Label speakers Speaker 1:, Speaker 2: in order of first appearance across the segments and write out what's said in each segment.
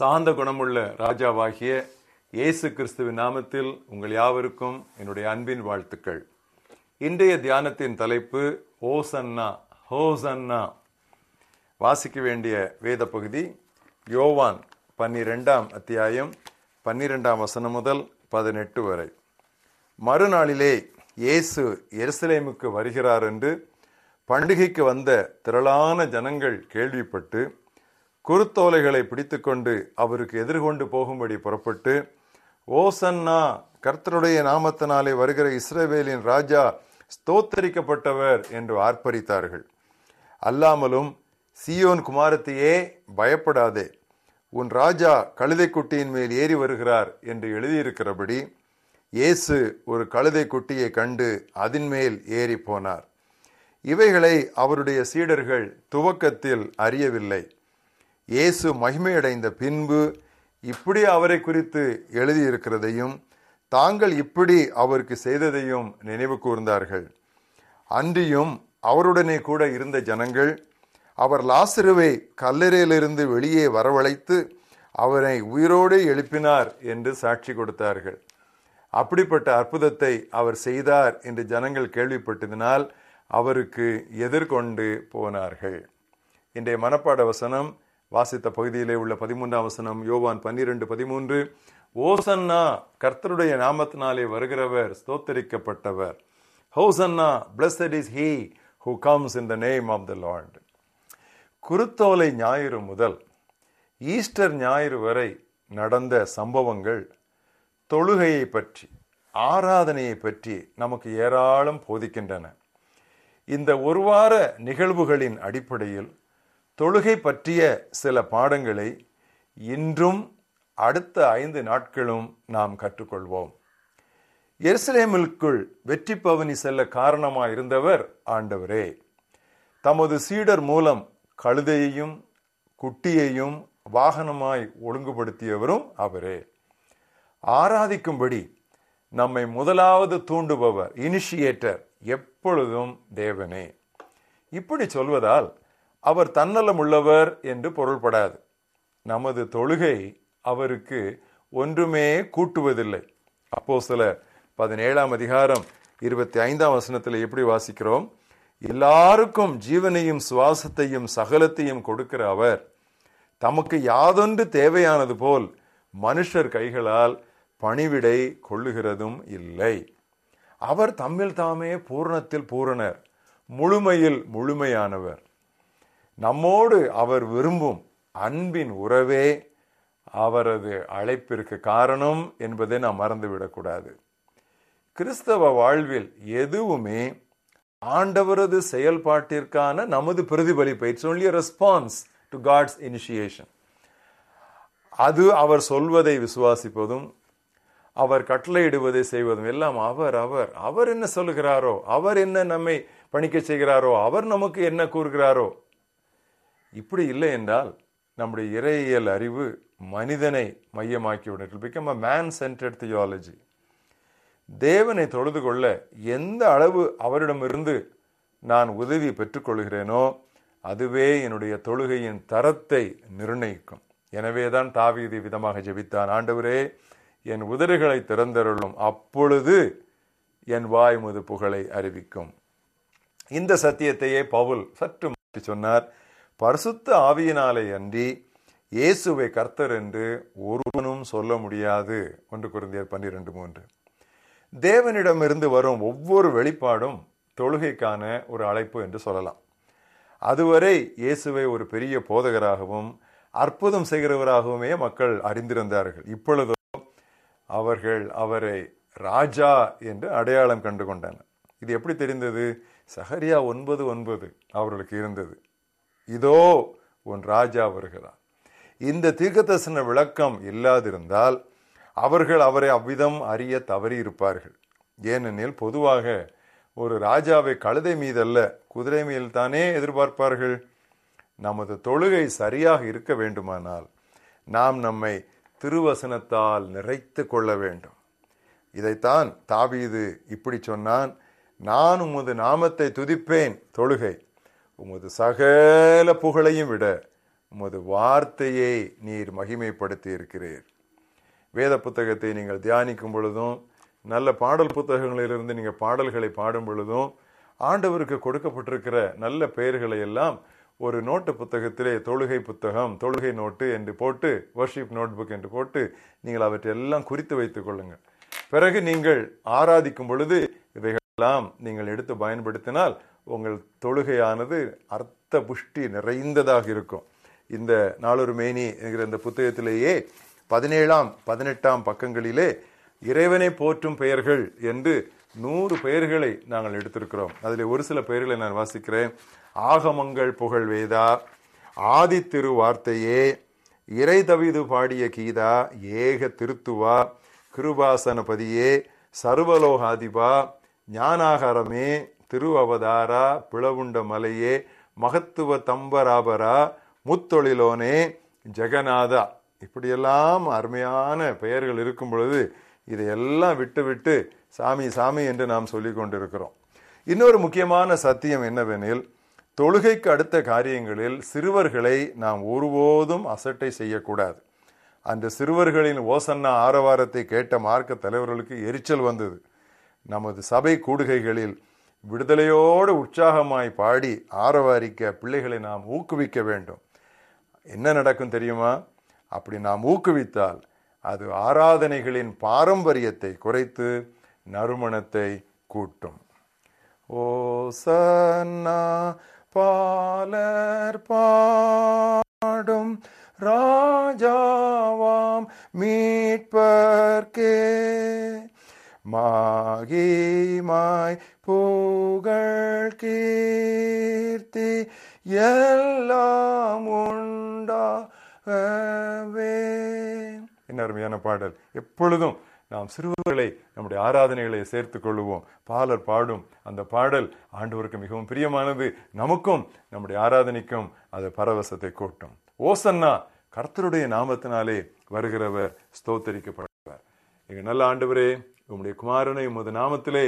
Speaker 1: சாந்த குணமுள்ள ராஜாவாகிய இயேசு கிறிஸ்துவின் நாமத்தில் உங்கள் யாவருக்கும் என்னுடைய அன்பின் வாழ்த்துக்கள். இன்றைய தியானத்தின் தலைப்பு ஓசன்னா ஹோசன்னா. வாசிக்க வேண்டிய வேத பகுதி யோவான் பன்னிரெண்டாம் அத்தியாயம் பன்னிரெண்டாம் வசனம் முதல் பதினெட்டு வரை. மறுநாளிலே இயேசு எருசலேமுக்கு வருகிறார் என்று பண்டிகைக்கு வந்த திரளான ஜனங்கள் கேள்விப்பட்டு குருத்தோலைகளை பிடித்துக்கொண்டு அவருக்கு எதிர்கொண்டு போகும்படி புறப்பட்டு ஓசன்னா கர்த்தருடைய நாமத்தினாலே வருகிற இஸ்ரேவேலின் ராஜா ஸ்தோத்தரிக்கப்பட்டவர் என்று ஆர்ப்பரித்தார்கள். அல்லாமலும் சியோன் குமாரத்தையே பயப்படாதே. உன் ராஜா கழுதை குட்டியின் மேல் ஏறி வருகிறார் என்று எழுதியிருக்கிறபடி இயேசு ஒரு கழுதை குட்டியை கண்டு அதன் மேல் ஏறி போனார். இவைகளை அவருடைய சீடர்கள் துவக்கத்தில் அறியவில்லை. இயேசு மகிமையடைந்த பின்பு இப்படி அவரை குறித்து எழுதியிருக்கிறதையும் தாங்கள் இப்படி அவருக்கு செய்ததையும் நினைவு கூர்ந்தார்கள். அன்றியும் அவருடனே கூட இருந்த ஜனங்கள் அவர் லாசருவை கல்லறையிலிருந்து வெளியே வரவழைத்து அவரை உயிரோடு எழுப்பினார் என்று சாட்சி கொடுத்தார்கள். அப்படிப்பட்ட அற்புதத்தை அவர் செய்தார் என்று ஜனங்கள் கேள்விப்பட்டதினால் அவருக்கு எதிர்கொண்டு போனார்கள். இன்றைய மனப்பாட வசனம் வாசித்த பகுதியிலே உள்ள பதிமூன்றாம் வசனம் யோவான் பன்னிரண்டு பதிமூன்று ஓசன்னா கர்த்தருடைய நாமத்தினாலே வருகிறவர் ஸ்தோத்தரிக்கப்பட்டவர். ஹோசன்னா blessed is he who comes in the name of the lord குருத்தோலை ஞாயிறு முதல் ஈஸ்டர் ஞாயிறு வரை நடந்த சம்பவங்கள் தொழுகையை பற்றி ஆராதனையை பற்றி நமக்கு ஏராளம் போதிக்கின்றன. இந்த ஒரு வார நிகழ்வுகளின் அடிப்படையில் தொழுகை பற்றிய சில பாடங்களை இன்றும் அடுத்த ஐந்து நாட்களும் நாம் கற்றுக்கொள்வோம். எருசலேமிற்குள் வெற்றி பவனி செல்ல காரணமாக இருந்தவர் ஆண்டவரே. தமது சீடர் மூலம் கழுதையையும் குட்டியையும் வாகனமாய் ஒழுங்குபடுத்தியவரும் அவரே. ஆராதிக்கும்படி நம்மை முதலாவது தூண்டுபவர் இனிஷியேட்டர் எப்பொழுதும் தேவனே. இப்படி சொல்வதால் அவர் தன்னலம் உள்ளவர் என்று பொருள்படாது. நமது தொழுகை அவருக்கு ஒன்றுமே கூட்டுவதில்லை. அப்போ சில பதினேழாம் அதிகாரம் இருபத்தி ஐந்தாம் வசனத்தில் எப்படி வாசிக்கிறோம்? எல்லாருக்கும் ஜீவனையும் சுவாசத்தையும் சகலத்தையும் கொடுக்கிற அவர் தமக்கு யாதொன்று தேவையானது போல் மனுஷர் கைகளால் பணிவிடை கொள்ளுகிறதும் இல்லை. அவர் தம்மில் தாமே பூரணத்தில் பூரணர் முழுமையில் முழுமையானவர். நம்மோடு அவர் விரும்பும் அன்பின் உறவே அவரது அழைப்பிற்கு காரணம் என்பதை நாம் மறந்துவிடக்கூடாது. கிறிஸ்தவ வாழ்வில் எதுவுமே ஆண்டவரது செயல்பாட்டிற்கான நமது பிரதிபலிப்பை it's only response to God's initiation அது அவர் சொல்வதை விசுவாசிப்பதும் அவர் கட்டளையிடுவதை செய்வதும் எல்லாம் அவர் அவர். அவர் என்ன சொல்லுகிறாரோ அவர் என்ன நம்மை பணிக்க செய்கிறாரோ அவர் நமக்கு என்ன கூறுகிறாரோ இப்படி இல்லை என்றால் நம்முடைய இறையியல் அறிவு மனிதனை மையமாக்கிவிடும். Become a man centred theology தேவனை தொழுது கொள்ள எந்த அளவு அவரிடமிருந்து நான் உதவி பெற்றுக்கொள்கிறேனோ அதுவே என்னுடைய தொழுகையின் தரத்தை நிர்ணயிக்கும். எனவேதான் தாவீதி விதமாக ஜெபித்தான். ஆண்டவரே என் உதடுகளை திறந்தருளும். அப்பொழுது என் வாய் முது புகழை அறிவிக்கும். இந்த சத்தியத்தையே பவுல் சற்று மாற்றி சொன்னார். பரிசுத்த ஆவியினாலே அன்றி இயேசுவை கர்த்தர் என்று ஒருவனும் சொல்ல முடியாது. ஒன்று குருந்தியர் பன்னிரெண்டு மூன்று. தேவனிடமிருந்து வரும் ஒவ்வொரு வெளிப்பாடும் தொழுகைக்கான ஒரு அழைப்பு என்று சொல்லலாம். அதுவரை இயேசுவை ஒரு பெரிய போதகராகவும் அற்புதம் செய்கிறவராகவுமே மக்கள் அறிந்திருந்தார்கள். இப்பொழுதோ அவர்கள் அவரை ராஜா என்று அடையாளம் கண்டு கொண்டனர். இது எப்படி தெரிந்தது? சஹரியா ஒன்பது ஒன்பது அவர்களுக்கு இருந்தது. இதோ உன் ராஜா வருகிறார். இந்த தீர்க்கதரிசன விளக்கம் இல்லாதிருந்தால் அவர்கள் அவரை அவ்விதம் அறிய தவறி இருப்பார்கள் ஏனெனில் பொதுவாக ஒரு ராஜாவை கழுதை மீதல்ல குதிரை மீது தானே எதிர்பார்ப்பார்கள். நமது தொழுகை சரியாக இருக்க வேண்டுமானால் நாம் நம்மை திருவசனத்தால் நிறைத்து கொள்ள வேண்டும். இதைத்தான் தாவீது இப்படி சொன்னான் நான் உமது நாமத்தை துதிப்பேன் தொழுகை. உமது சகல புகழையும் விட உமது வார்த்தையை நீர் மகிமைப்படுத்தி இருக்கிறீர் வேத புத்தகத்தை நீங்கள் தியானிக்கும் பொழுதும் நல்ல பாடல் புத்தகங்களிலிருந்து நீங்கள் பாடல்களை பாடும் பொழுதும் ஆண்டவருக்கு கொடுக்கப்பட்டிருக்கிற நல்ல பெயர்களை எல்லாம் ஒரு நோட்டு புத்தகத்திலே தொழுகை புத்தகம் தொழுகை நோட்டு என்று போட்டு வர்ஷிப் நோட்புக் என்று போட்டு நீங்கள் அவற்றையெல்லாம் குறித்து வைத்துக் கொள்ளுங்கள். பிறகு நீங்கள் ஆராதிக்கும் பொழுது இவைகளெல்லாம் நீங்கள் எடுத்து பயன்படுத்தினால் உங்கள் தொழுகையானது அர்த்த புஷ்டி நிறைந்ததாக இருக்கும். இந்த நாளொரு மேனி என்கிற இந்த புத்தகத்திலேயே பதினேழாம் பதினெட்டாம் பக்கங்களிலே இறைவனை போற்றும் பெயர்கள் என்று நூறு பெயர்களை நாங்கள் எடுத்திருக்கிறோம். அதில் ஒரு சில பெயர்களை நான் வாசிக்கிறேன். ஆகமங்கள் புகழ் வேதா ஆதி திருவார்த்தையே இறை தவிது பாடிய கீதா ஏக திருத்துவா கிருபாசனபதியே சர்வலோகாதிபா ஞானாகாரமே திருவவதாரா பிளவுண்ட மலையே மகத்துவ தம்பராபரா முத்தொழிலோனே ஜெகநாதா. இப்படியெல்லாம் அருமையான பெயர்கள் இருக்கும் பொழுது இதையெல்லாம் விட்டுவிட்டு சாமி சாமி என்று நாம் சொல்லி கொண்டிருக்கிறோம். இன்னொரு முக்கியமான சத்தியம் என்னவெனில் தொழுகைக்கு அடுத்த காரியங்களில் சிறுவர்களை நாம் ஒருபோதும் அசட்டை செய்யக்கூடாது. அந்த சிறுவர்களின் ஓசன்னா ஆரவாரத்தை கேட்ட மார்க்க தலைவர்களுக்கு எரிச்சல் வந்தது. நமது சபை கூடுகைகளில் விடுதலையோடு உற்சாகமாய் பாடி ஆரவாரிக்க பிள்ளைகளை நாம் ஊக்குவிக்க வேண்டும். என்ன நடக்கும் தெரியுமா? அப்படி நாம் ஊக்குவித்தால் அது ஆராதனைகளின் பாரம்பரியத்தை குறைத்து நறுமணத்தை கூட்டும். ஓ சன்னா பாலர் பாடும் ராஜாவாம் மீட்பர்க்கே. மாகிமாய் புகழ் கீர்த்தி எல்லாம் உண்டாகவே என்ன அருமையான பாடல். எப்பொழுதும் நாம் சிறுவர்களை நம்முடைய ஆராதனைகளை சேர்த்து கொள்வோம் பாலர் பாடும் அந்த பாடல் ஆண்டவருக்கு மிகவும் பிரியமானது. நமக்கும் நம்முடைய ஆராதனைக்கும் அது பரவசத்தை கூட்டும். ஓசன்னா கர்த்தருடைய நாமத்தினாலே வருகிறவர் ஸ்தோத்தரிக்கப்படுவார். எங்க நல்ல ஆண்டவரே உம்முடைய குமாரனை உமது நாமத்திலே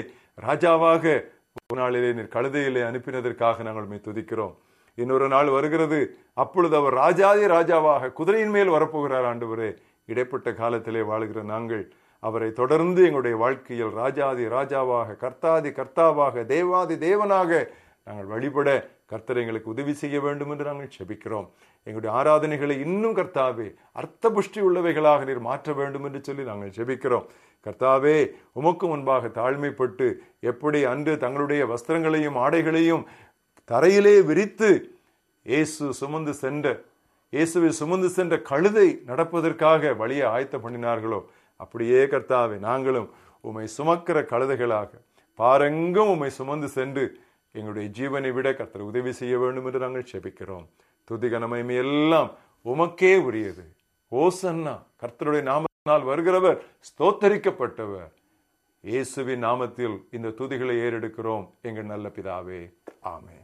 Speaker 1: ராஜாவாக ஒரு நாளிலே நீர் கழுதையிலே அனுப்பினதற்காக நாங்கள் உண்மை துதிக்கிறோம். இன்னொரு நாள் வருகிறது. அப்பொழுது அவர் ராஜாதி ராஜாவாக குதிரையின் மேல் வரப்போகிறார் ஆண்டவரே. இடைப்பட்ட காலத்திலே வாழ்கிற நாங்கள் அவரை தொடர்ந்து எங்களுடைய வாழ்க்கையில் ராஜாதி ராஜாவாக கர்த்தாதி கர்த்தாவாக தேவாதி தேவனாக நாங்கள் வழிபட கர்த்தர் எங்களுக்கு உதவி செய்ய வேண்டும் என்று நாங்கள் செபிக்கிறோம். எங்களுடைய ஆராதனைகளை இன்னும் கர்த்தாவே அர்த்த புஷ்டி உள்ளவைகளாக நீர் மாற்ற வேண்டும் என்று சொல்லி நாங்கள் செபிக்கிறோம். கர்த்தாவே உமக்கு முன்பாக தாழ்மைப்பட்டு எப்படி அன்று தங்களுடைய வஸ்திரங்களையும் ஆடைகளையும் தரையிலே விரித்து இயேசு சுமந்து சென்ற இயேசுவை சுமந்து சென்ற கழுதை நடப்பதற்காக வழியை ஆயத்த பண்ணினார்களோ அப்படியே கர்த்தாவே நாங்களும் உம்மை சுமக்கிற கழுதைகளாக பாரெங்கும் உமை சுமந்து சென்று எங்களுடைய ஜீவனை விட கர்த்தர் உதவி செய்ய வேண்டும் என்று நாங்கள் செபிக்கிறோம். துதிகனமைமை எல்லாம் உமக்கே உரியது. ஓசன்னா கர்த்தருடைய நாமத்தினால் வருகிறவர் ஸ்தோத்தரிக்கப்பட்டவர். இயேசுவின் நாமத்தில் இந்த துதிகளை ஏறெடுக்கிறோம். எங்கள் நல்ல பிதாவே. ஆமே